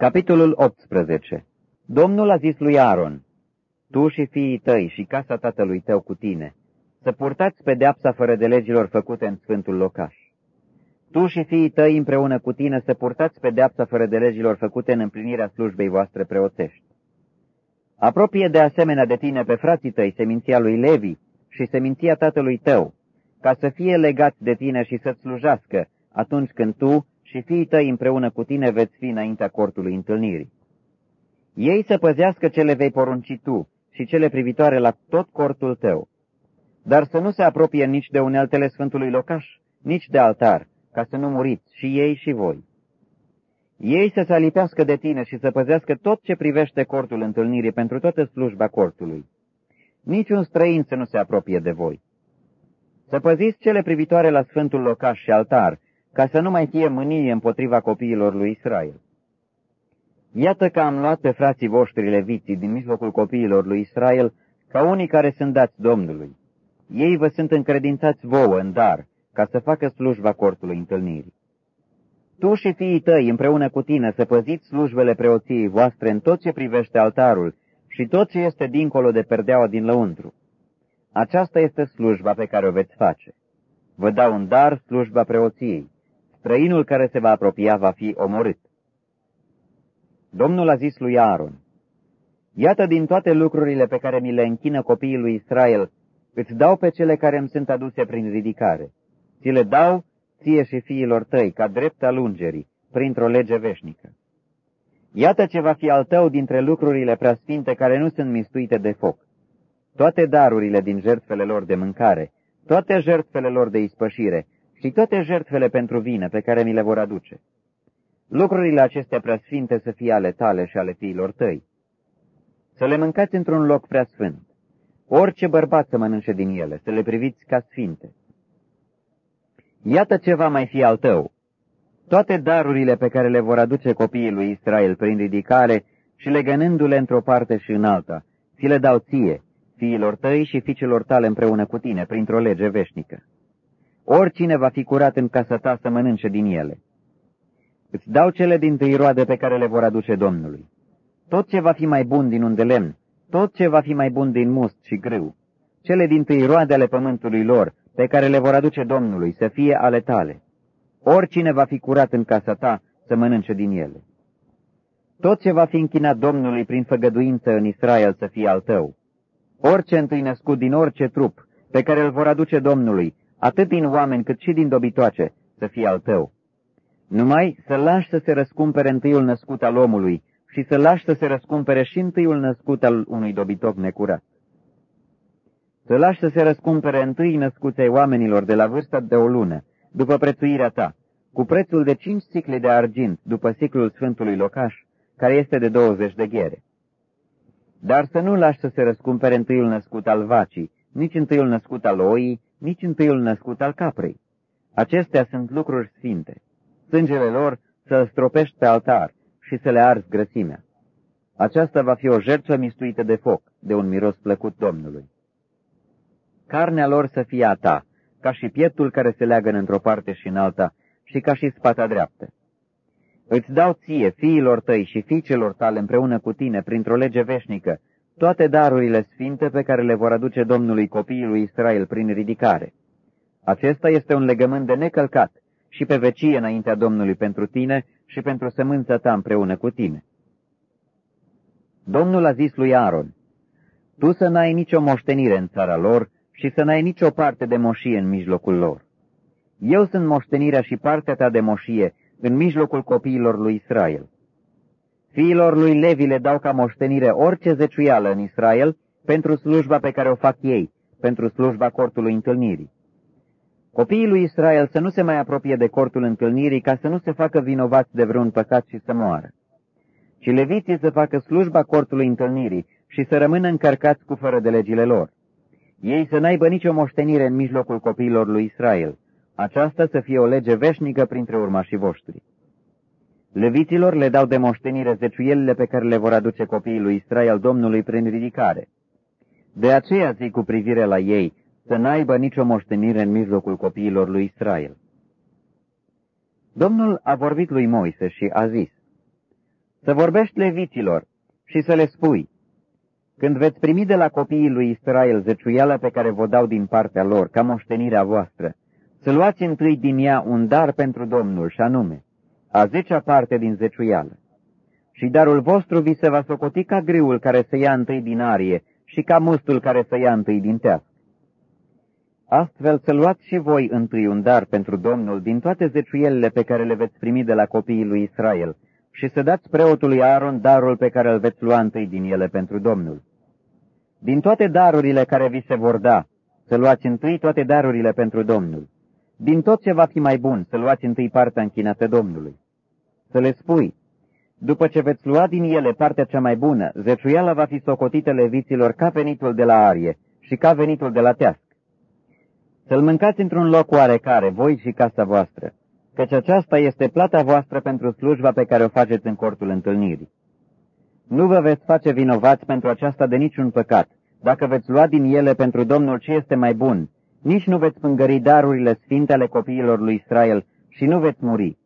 Capitolul 18 Domnul a zis lui Aaron, Tu și fiii tăi și casa tatălui tău cu tine, să purtați pedeapsa fără de legilor făcute în sfântul locaș. Tu și fiii tăi împreună cu tine să purtați pedeapsa fără de legilor făcute în împlinirea slujbei voastre preoțești. Apropie de asemenea de tine pe frații tăi seminția lui Levi și seminția tatălui tău, ca să fie legați de tine și să-ți slujească atunci când tu și fiii tăi împreună cu tine veți fi înaintea cortului întâlnirii. Ei să păzească ce le vei porunci tu și cele privitoare la tot cortul tău, dar să nu se apropie nici de uneltele Sfântului Locaș, nici de altar, ca să nu muriți și ei și voi. Ei să se alipească de tine și să păzească tot ce privește cortul întâlnirii pentru toată slujba cortului. Niciun străin să nu se apropie de voi. Să păziți cele privitoare la Sfântul Locaș și altar, ca să nu mai fie mânie împotriva copiilor lui Israel. Iată că am luat pe frații voștri leviții din mijlocul copiilor lui Israel ca unii care sunt dați Domnului. Ei vă sunt încredințați vouă în dar, ca să facă slujba cortului întâlnirii. Tu și fiii tăi împreună cu tine să păziți slujbele preoției voastre în tot ce privește altarul și tot ce este dincolo de perdeaua din lăuntru. Aceasta este slujba pe care o veți face. Vă dau un dar slujba preoției. Străinul care se va apropia va fi omorât. Domnul a zis lui Aaron, Iată din toate lucrurile pe care mi le închină copiii lui Israel, îți dau pe cele care îmi sunt aduse prin ridicare. Ți le dau ție și fiilor tăi, ca drept al ungerii, printr-o lege veșnică. Iată ce va fi al tău dintre lucrurile preasfinte care nu sunt mistuite de foc. Toate darurile din jertfele lor de mâncare, toate jertfele lor de ispășire și toate jertfele pentru vină pe care mi le vor aduce. Lucrurile acestea preasfinte să fie ale tale și ale fiilor tăi. Să le mâncați într-un loc preasfânt. Orice bărbat să mănânce din ele, să le priviți ca sfinte. Iată ce va mai fi al tău. Toate darurile pe care le vor aduce copiii lui Israel prin ridicare și legănându-le într-o parte și în alta, ți le dau ție, fiilor tăi și fiicelor tale împreună cu tine, printr-o lege veșnică. Oricine va fi curat în casa ta să mănânce din ele. Îți dau cele din tâi roade pe care le vor aduce Domnului. Tot ce va fi mai bun din un de lemn, tot ce va fi mai bun din must și grâu, cele din tâi roade ale pământului lor, pe care le vor aduce Domnului, să fie ale tale. Oricine va fi curat în casa ta, să mănânce din ele. Tot ce va fi închinat Domnului prin făgăduință în Israel să fie al tău. Orice întâi născut din orice trup, pe care îl vor aduce Domnului, atât din oameni cât și din dobitoace, să fie al tău. Numai să lași să se răscumpere întâiul născut al omului și să lași să se răscumpere și întâiul născut al unui dobitoc necurat. Să lași să se răscumpere întâi născuței oamenilor de la vârsta de o lună, după prețuirea ta, cu prețul de cinci sicle de argint, după siclul Sfântului Locaș, care este de 20 de ghere. Dar să nu lași să se răscumpere întâiul născut al vacii, nici întâiul născut al oii, nici întâiul născut al caprei. Acestea sunt lucruri sfinte. Sângele lor să-l stropești pe altar și să le arzi grăsimea. Aceasta va fi o jertfă mistuită de foc, de un miros plăcut Domnului. Carnea lor să fie a ta, ca și pieptul care se leagă într-o parte și în alta, și ca și spata dreaptă. Îți dau ție, fiilor tăi și fiicelor tale împreună cu tine, printr-o lege veșnică, toate darurile sfinte pe care le vor aduce Domnului copiii lui Israel prin ridicare. Acesta este un legământ de necălcat și pe vecie înaintea Domnului pentru tine și pentru sămânța ta împreună cu tine. Domnul a zis lui Aaron, Tu să n-ai nicio moștenire în țara lor și să n-ai nicio parte de moșie în mijlocul lor. Eu sunt moștenirea și partea ta de moșie în mijlocul copiilor lui Israel. Fiilor lui Levi le dau ca moștenire orice zeciuială în Israel pentru slujba pe care o fac ei, pentru slujba cortului întâlnirii. Copiii lui Israel să nu se mai apropie de cortul întâlnirii ca să nu se facă vinovați de vreun păcat și să moară, ci leviții să facă slujba cortului întâlnirii și să rămână încărcați cu fără de legile lor. Ei să n-aibă nicio moștenire în mijlocul copiilor lui Israel, aceasta să fie o lege veșnică printre urmașii voștri. Leviților le dau de moștenire zeciuielile pe care le vor aduce copiii lui Israel Domnului prin ridicare. De aceea zic cu privire la ei, să n-aibă nicio moștenire în mijlocul copiilor lui Israel. Domnul a vorbit lui Moise și a zis, să vorbești leviților și să le spui, când veți primi de la copiii lui Israel zeciuiala pe care vă dau din partea lor, ca moștenirea voastră, să luați întâi din ea un dar pentru Domnul, și anume, a zecea parte din zeciuială. Și darul vostru vi se va socoti ca griul care se ia întâi din arie și ca mustul care se ia întâi din teas. Astfel să luați și voi întâi un dar pentru Domnul din toate zeciuielile pe care le veți primi de la copiii lui Israel și să dați preotului Aaron darul pe care îl veți lua întâi din ele pentru Domnul. Din toate darurile care vi se vor da, să luați întâi toate darurile pentru Domnul. Din tot ce va fi mai bun, să luați întâi partea închinată Domnului. Să le spui, după ce veți lua din ele partea cea mai bună, zeciuiala va fi socotită leviților ca venitul de la arie și ca venitul de la teasc. Să-l mâncați într-un loc oarecare, voi și casa voastră, căci aceasta este plata voastră pentru slujba pe care o faceți în cortul întâlnirii. Nu vă veți face vinovați pentru aceasta de niciun păcat, dacă veți lua din ele pentru Domnul ce este mai bun, nici nu veți pângări darurile sfinte ale copiilor lui Israel și nu veți muri,